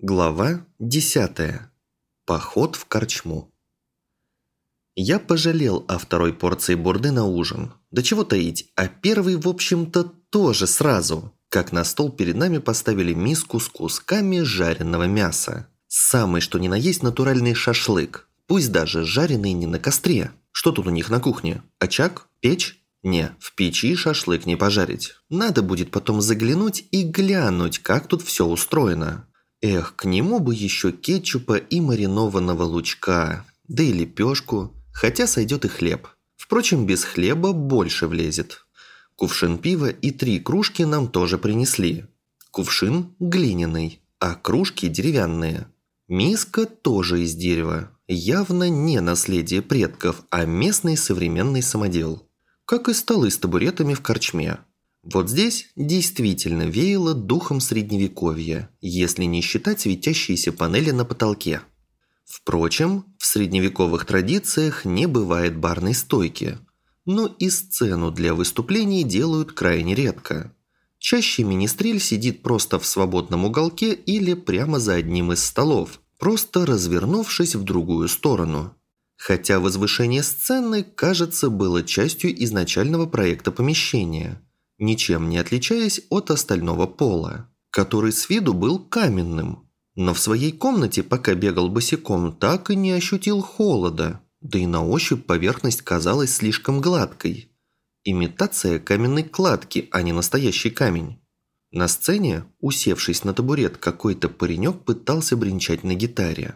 Глава 10. Поход в корчму. Я пожалел о второй порции бурды на ужин. Да чего таить, а первый, в общем-то, тоже сразу. Как на стол перед нами поставили миску с кусками жареного мяса. Самый что ни на есть натуральный шашлык. Пусть даже жареный не на костре. Что тут у них на кухне? Очаг? Печь? Не, в печи шашлык не пожарить. Надо будет потом заглянуть и глянуть, как тут все устроено. Эх, к нему бы еще кетчупа и маринованного лучка, да и лепешку, хотя сойдет и хлеб. Впрочем, без хлеба больше влезет. Кувшин пива и три кружки нам тоже принесли. Кувшин глиняный, а кружки деревянные. Миска тоже из дерева. Явно не наследие предков, а местный современный самодел. Как и столы с табуретами в корчме. Вот здесь действительно веяло духом средневековья, если не считать светящиеся панели на потолке. Впрочем, в средневековых традициях не бывает барной стойки, но и сцену для выступлений делают крайне редко. Чаще министрель сидит просто в свободном уголке или прямо за одним из столов, просто развернувшись в другую сторону. Хотя возвышение сцены, кажется, было частью изначального проекта помещения – ничем не отличаясь от остального пола, который с виду был каменным. Но в своей комнате, пока бегал босиком, так и не ощутил холода, да и на ощупь поверхность казалась слишком гладкой. Имитация каменной кладки, а не настоящий камень. На сцене, усевшись на табурет, какой-то паренек пытался бренчать на гитаре.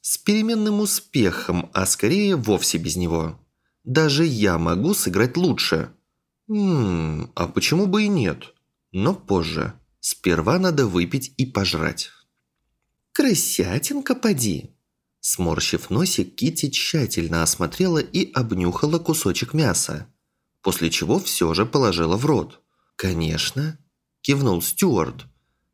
С переменным успехом, а скорее вовсе без него. Даже я могу сыграть лучше – Ммм, а почему бы и нет? Но позже. Сперва надо выпить и пожрать. «Крысятинка, поди!» Сморщив носик, Кити тщательно осмотрела и обнюхала кусочек мяса, после чего все же положила в рот. «Конечно!» – кивнул Стюарт.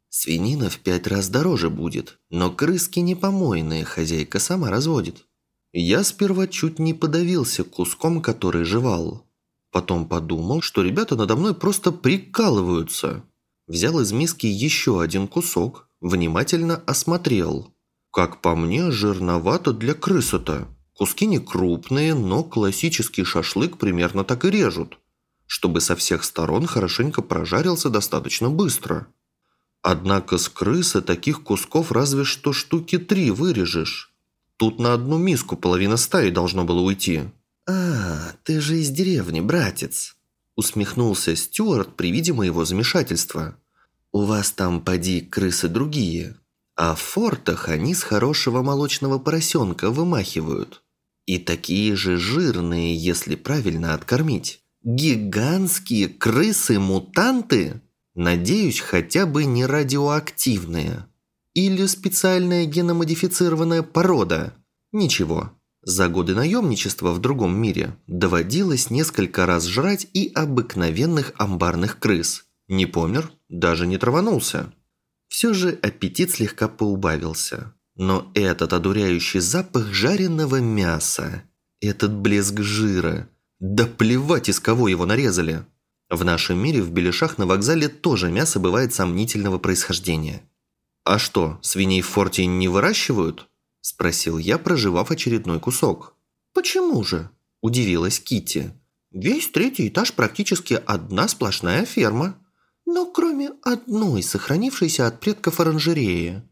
«Свинина в пять раз дороже будет, но крыски не помойные, хозяйка сама разводит». Я сперва чуть не подавился куском, который жевал. Потом подумал, что ребята надо мной просто прикалываются. Взял из миски еще один кусок, внимательно осмотрел. Как по мне, жирновато для крыса-то. Куски не крупные, но классический шашлык примерно так и режут, чтобы со всех сторон хорошенько прожарился достаточно быстро. Однако с крысы таких кусков разве что штуки три вырежешь. Тут на одну миску половина стаи должно было уйти. «А, ты же из деревни, братец!» Усмехнулся Стюарт при виде моего замешательства. «У вас там, поди, крысы другие, а в фортах они с хорошего молочного поросенка вымахивают. И такие же жирные, если правильно откормить. Гигантские крысы-мутанты? Надеюсь, хотя бы не радиоактивные. Или специальная геномодифицированная порода. Ничего, за годы наемничества в другом мире доводилось несколько раз жрать и обыкновенных амбарных крыс. Не помер, даже не траванулся. Все же аппетит слегка поубавился. Но этот одуряющий запах жареного мяса, этот блеск жира, да плевать из кого его нарезали. В нашем мире в Беляшах на вокзале тоже мясо бывает сомнительного происхождения. А что, свиней в форте не выращивают? – спросил я, проживав очередной кусок. «Почему же?» – удивилась Кити. «Весь третий этаж практически одна сплошная ферма. Но кроме одной сохранившейся от предков оранжереи.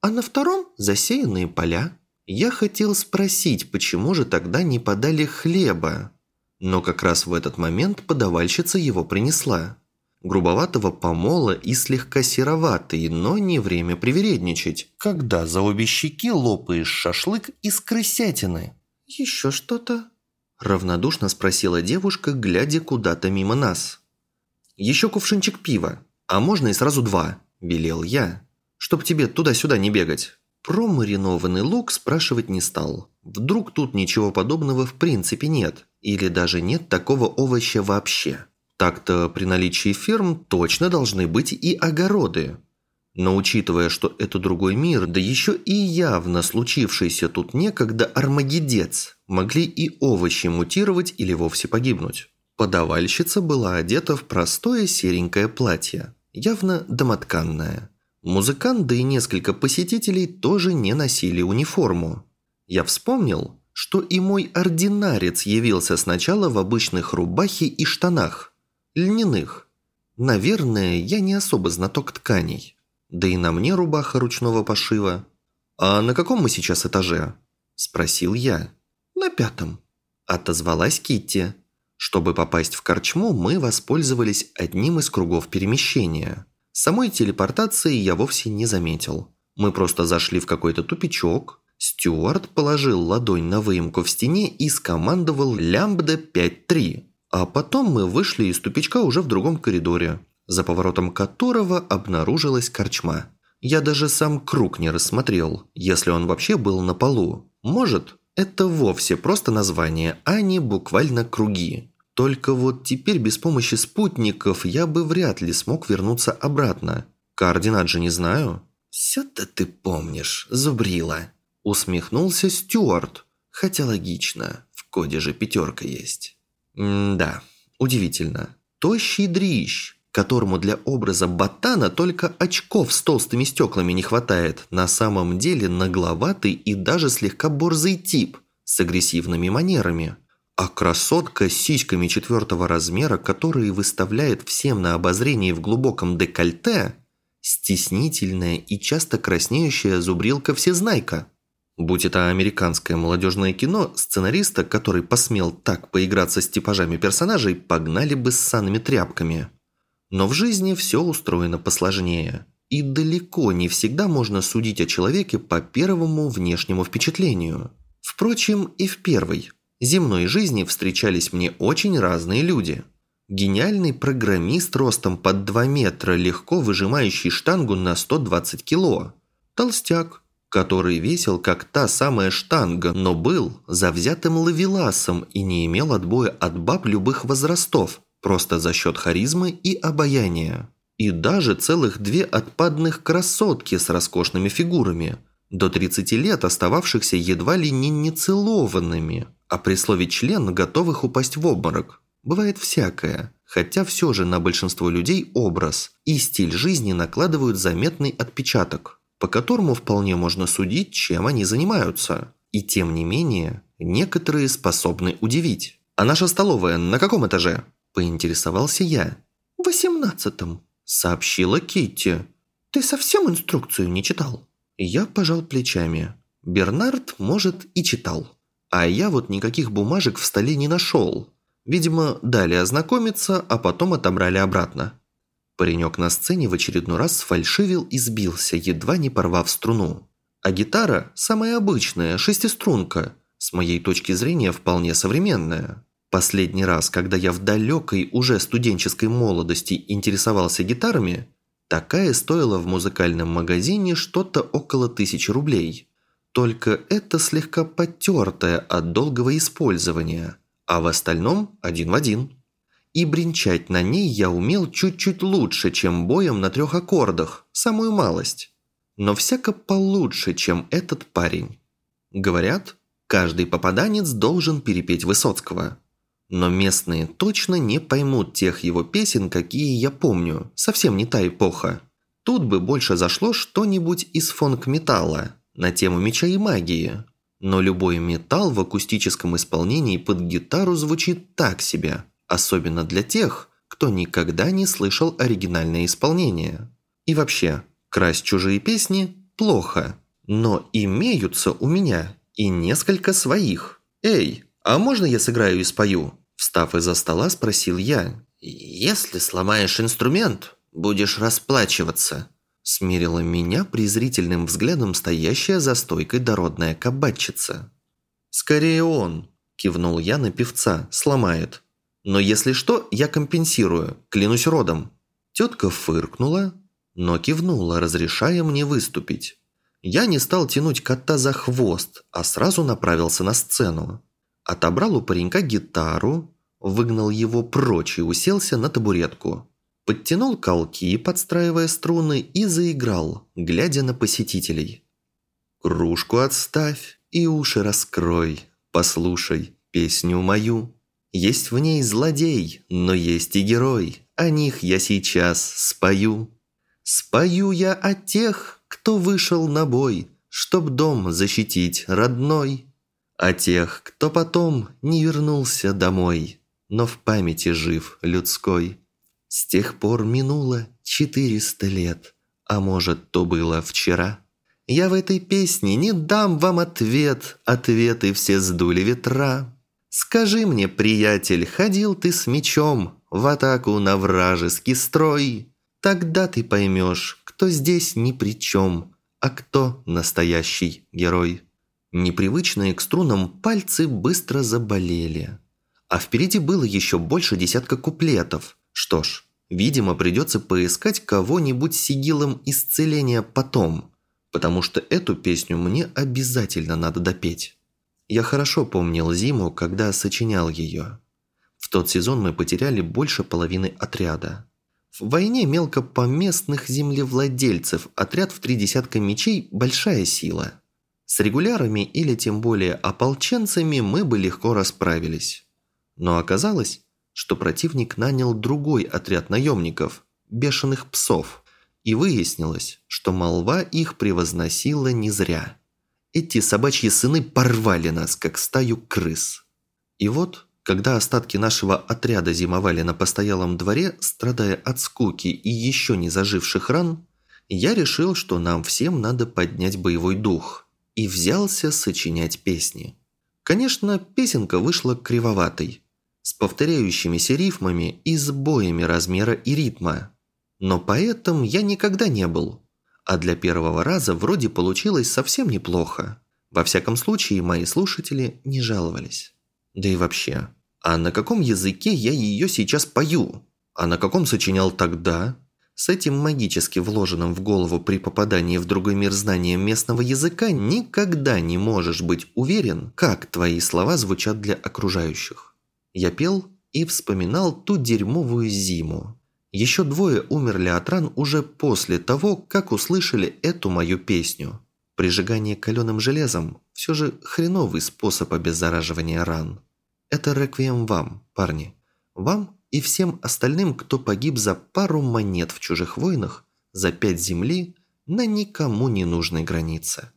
А на втором – засеянные поля. Я хотел спросить, почему же тогда не подали хлеба? Но как раз в этот момент подавальщица его принесла грубоватого помола и слегка сероватый, но не время привередничать, когда за обе щеки лопаешь шашлык из крысятины. «Еще что-то?» – равнодушно спросила девушка, глядя куда-то мимо нас. «Еще кувшинчик пива, а можно и сразу два», – велел я, «чтоб тебе туда-сюда не бегать». Про маринованный лук спрашивать не стал. Вдруг тут ничего подобного в принципе нет, или даже нет такого овоща вообще. Так-то при наличии ферм точно должны быть и огороды. Но учитывая, что это другой мир, да еще и явно случившийся тут некогда армагедец, могли и овощи мутировать или вовсе погибнуть. Подавальщица была одета в простое серенькое платье, явно домотканное. Музыкант, да и несколько посетителей тоже не носили униформу. Я вспомнил, что и мой ординарец явился сначала в обычных рубахе и штанах, льняных. Наверное, я не особо знаток тканей. Да и на мне рубаха ручного пошива. «А на каком мы сейчас этаже?» – спросил я. «На пятом», – отозвалась Китти. Чтобы попасть в корчму, мы воспользовались одним из кругов перемещения. Самой телепортации я вовсе не заметил. Мы просто зашли в какой-то тупичок, Стюарт положил ладонь на выемку в стене и скомандовал «Лямбда 5-3». А потом мы вышли из тупичка уже в другом коридоре, за поворотом которого обнаружилась корчма. Я даже сам круг не рассмотрел, если он вообще был на полу. Может, это вовсе просто название, а не буквально круги. Только вот теперь без помощи спутников я бы вряд ли смог вернуться обратно. Координат же не знаю. «Все-то ты помнишь, зубрила», Усмехнулся Стюарт. Хотя логично, в коде же пятерка есть. М да, удивительно. Тощий дрищ, которому для образа ботана только очков с толстыми стеклами не хватает, на самом деле нагловатый и даже слегка борзый тип с агрессивными манерами. А красотка с сиськами четвертого размера, которые выставляет всем на обозрение в глубоком декольте, стеснительная и часто краснеющая зубрилка-всезнайка. Будь это американское молодежное кино, сценариста, который посмел так поиграться с типажами персонажей, погнали бы с санными тряпками. Но в жизни все устроено посложнее. И далеко не всегда можно судить о человеке по первому внешнему впечатлению. Впрочем, и в первой, земной жизни встречались мне очень разные люди. Гениальный программист ростом под 2 метра, легко выжимающий штангу на 120 кило. Толстяк, который весил как та самая штанга, но был завзятым лавеласом и не имел отбоя от баб любых возрастов, просто за счет харизмы и обаяния. И даже целых две отпадных красотки с роскошными фигурами, до 30 лет остававшихся едва ли не нецелованными, а при слове «член» готовых упасть в обморок. Бывает всякое, хотя все же на большинство людей образ и стиль жизни накладывают заметный отпечаток по которому вполне можно судить, чем они занимаются. И тем не менее, некоторые способны удивить. «А наша столовая на каком этаже?» – поинтересовался я. «В восемнадцатом», – сообщила Китти. «Ты совсем инструкцию не читал?» Я пожал плечами. Бернард, может, и читал. А я вот никаких бумажек в столе не нашел. Видимо, дали ознакомиться, а потом отобрали обратно. Паренек на сцене в очередной раз сфальшивил и сбился, едва не порвав струну. А гитара – самая обычная, шестиструнка, с моей точки зрения вполне современная. Последний раз, когда я в далекой, уже студенческой молодости интересовался гитарами, такая стоила в музыкальном магазине что-то около тысячи рублей. Только это слегка потертая от долгого использования, а в остальном один в один и бренчать на ней я умел чуть-чуть лучше, чем боем на трех аккордах, самую малость. Но всяко получше, чем этот парень. Говорят, каждый попаданец должен перепеть Высоцкого. Но местные точно не поймут тех его песен, какие я помню, совсем не та эпоха. Тут бы больше зашло что-нибудь из фонк-металла на тему меча и магии. Но любой металл в акустическом исполнении под гитару звучит так себе – особенно для тех, кто никогда не слышал оригинальное исполнение. И вообще, красть чужие песни – плохо, но имеются у меня и несколько своих. «Эй, а можно я сыграю и спою?» Встав из-за стола, спросил я. «Если сломаешь инструмент, будешь расплачиваться», смирила меня презрительным взглядом стоящая за стойкой дородная кабачица. «Скорее он», – кивнул я на певца, – «сломает». Но если что, я компенсирую, клянусь родом». Тетка фыркнула, но кивнула, разрешая мне выступить. Я не стал тянуть кота за хвост, а сразу направился на сцену. Отобрал у паренька гитару, выгнал его прочь и уселся на табуретку. Подтянул колки, подстраивая струны, и заиграл, глядя на посетителей. «Кружку отставь и уши раскрой, послушай песню мою». Есть в ней злодей, но есть и герой, о них я сейчас спою. Спою я о тех, кто вышел на бой, Чтоб дом защитить родной. О тех, кто потом не вернулся домой, Но в памяти жив людской. С тех пор минуло четыреста лет, А может, то было вчера. Я в этой песне не дам вам ответ, Ответы все сдули ветра. Скажи мне, приятель, ходил ты с мечом В атаку на вражеский строй? Тогда ты поймешь, кто здесь ни при чем, а кто настоящий герой. Непривычные к струнам пальцы быстро заболели. А впереди было еще больше десятка куплетов. Что ж, видимо, придется поискать кого-нибудь сигилом исцеления потом, потому что эту песню мне обязательно надо допеть. Я хорошо помнил зиму, когда сочинял ее. В тот сезон мы потеряли больше половины отряда. В войне мелкопоместных землевладельцев отряд в три десятка мечей – большая сила. С регулярами или тем более ополченцами мы бы легко расправились. Но оказалось, что противник нанял другой отряд наемников – бешеных псов. И выяснилось, что молва их превозносила не зря. Эти собачьи сыны порвали нас, как стаю крыс. И вот когда остатки нашего отряда зимовали на постоялом дворе, страдая от скуки и еще не заживших ран, я решил, что нам всем надо поднять боевой дух, и взялся сочинять песни. Конечно, песенка вышла кривоватой, с повторяющимися рифмами и сбоями размера и ритма. Но поэтом я никогда не был, а для первого раза вроде получилось совсем неплохо. Во всяком случае, мои слушатели не жаловались. Да и вообще, а на каком языке я ее сейчас пою? А на каком сочинял тогда? С этим магически вложенным в голову при попадании в другой мир знанием местного языка никогда не можешь быть уверен, как твои слова звучат для окружающих. Я пел и вспоминал ту дерьмовую зиму. Еще двое умерли от ран уже после того, как услышали эту мою песню. Прижигание каленым железом – все же хреновый способ обеззараживания ран. Это реквием вам, парни. Вам и всем остальным, кто погиб за пару монет в чужих войнах, за пять земли, на никому не нужной границе.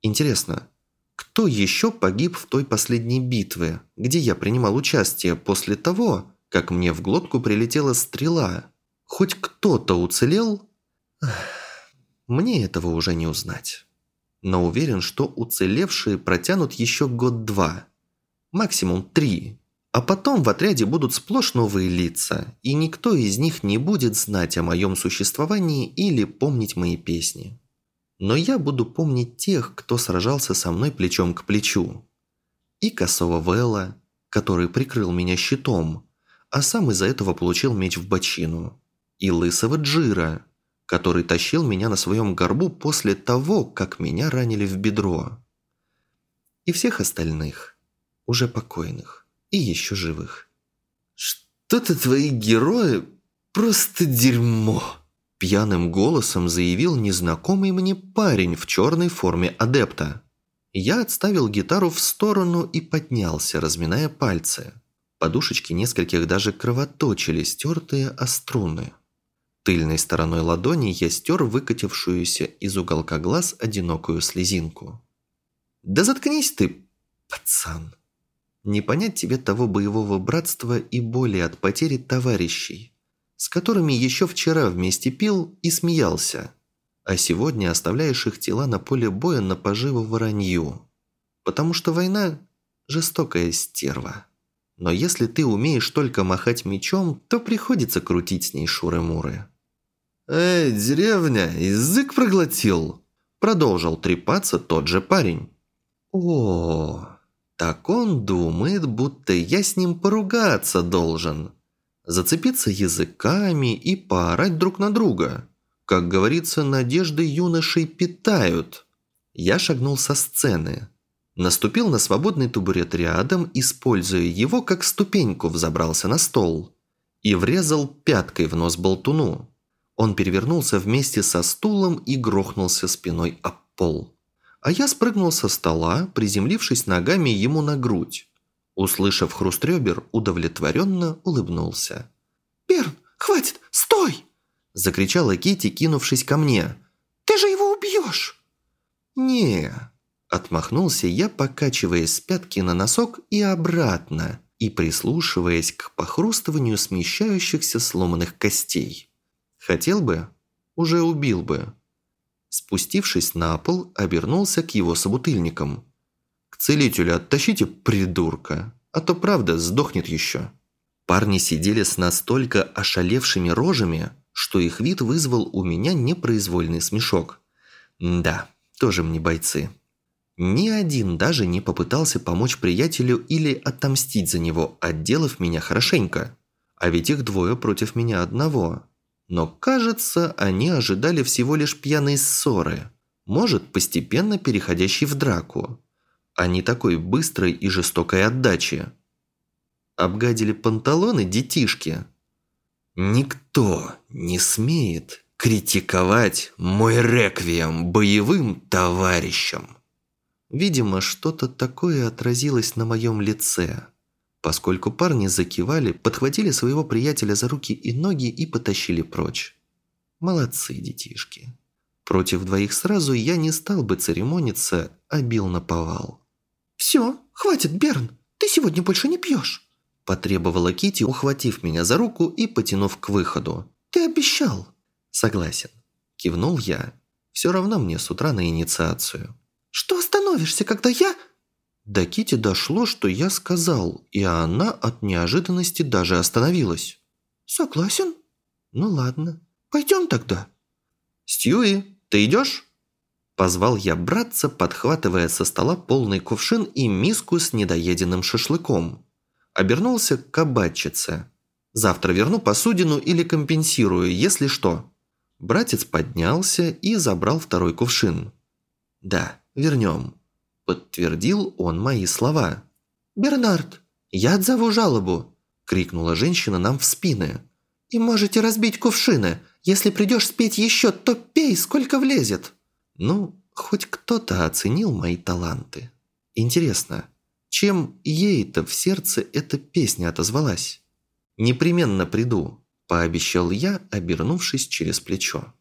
Интересно, кто еще погиб в той последней битве, где я принимал участие после того, как мне в глотку прилетела стрела? Хоть кто-то уцелел? Мне этого уже не узнать. Но уверен, что уцелевшие протянут еще год-два – максимум три. А потом в отряде будут сплошь новые лица, и никто из них не будет знать о моем существовании или помнить мои песни. Но я буду помнить тех, кто сражался со мной плечом к плечу. И косого Вэлла, который прикрыл меня щитом, а сам из-за этого получил меч в бочину. И лысого Джира, который тащил меня на своем горбу после того, как меня ранили в бедро. И всех остальных – уже покойных и еще живых. «Что-то твои герои просто дерьмо!» Пьяным голосом заявил незнакомый мне парень в черной форме адепта. Я отставил гитару в сторону и поднялся, разминая пальцы. Подушечки нескольких даже кровоточили, стертые о струны. Тыльной стороной ладони я стер выкатившуюся из уголка глаз одинокую слезинку. «Да заткнись ты, пацан!» Не понять тебе того боевого братства и боли от потери товарищей, с которыми еще вчера вместе пил и смеялся, а сегодня оставляешь их тела на поле боя на поживу воронью. Потому что война – жестокая стерва. Но если ты умеешь только махать мечом, то приходится крутить с ней шуры-муры. «Эй, деревня, язык проглотил!» Продолжил трепаться тот же парень. «О, так он думает, будто я с ним поругаться должен. Зацепиться языками и поорать друг на друга. Как говорится, надежды юношей питают. Я шагнул со сцены. Наступил на свободный табурет рядом, используя его как ступеньку, взобрался на стол. И врезал пяткой в нос болтуну. Он перевернулся вместе со стулом и грохнулся спиной об пол а я спрыгнул со стола, приземлившись ногами ему на грудь. Услышав хруст ребер, удовлетворенно улыбнулся. «Берн, хватит, стой!» Закричала Кити, кинувшись ко мне. «Ты же его убьешь!» «Не...» Отмахнулся я, покачиваясь с пятки на носок и обратно, и прислушиваясь к похрустыванию смещающихся сломанных костей. Хотел бы, уже убил бы. Спустившись на пол, обернулся к его собутыльникам. «К целителю оттащите, придурка, а то правда сдохнет еще». Парни сидели с настолько ошалевшими рожами, что их вид вызвал у меня непроизвольный смешок. Да, тоже мне бойцы. Ни один даже не попытался помочь приятелю или отомстить за него, отделав меня хорошенько. А ведь их двое против меня одного. Но, кажется, они ожидали всего лишь пьяной ссоры. Может, постепенно переходящей в драку. А не такой быстрой и жестокой отдачи. Обгадили панталоны детишки. Никто не смеет критиковать мой реквием боевым товарищам. Видимо, что-то такое отразилось на моем лице, поскольку парни закивали, подхватили своего приятеля за руки и ноги и потащили прочь. Молодцы, детишки. Против двоих сразу я не стал бы церемониться, а бил на повал. «Все, хватит, Берн, ты сегодня больше не пьешь!» Потребовала Кити, ухватив меня за руку и потянув к выходу. «Ты обещал!» «Согласен». Кивнул я. Все равно мне с утра на инициацию. «Что остановишься, когда я...» До Кити дошло, что я сказал, и она от неожиданности даже остановилась. «Согласен?» «Ну ладно. Пойдем тогда». «Стьюи, ты идешь?» Позвал я братца, подхватывая со стола полный кувшин и миску с недоеденным шашлыком. Обернулся к кабачице. «Завтра верну посудину или компенсирую, если что». Братец поднялся и забрал второй кувшин. «Да, вернем», – подтвердил он мои слова. «Бернард, я отзову жалобу», – крикнула женщина нам в спины. «И можете разбить кувшины. Если придешь спеть еще, то пей, сколько влезет». Ну, хоть кто-то оценил мои таланты. Интересно, чем ей-то в сердце эта песня отозвалась? «Непременно приду», – пообещал я, обернувшись через плечо.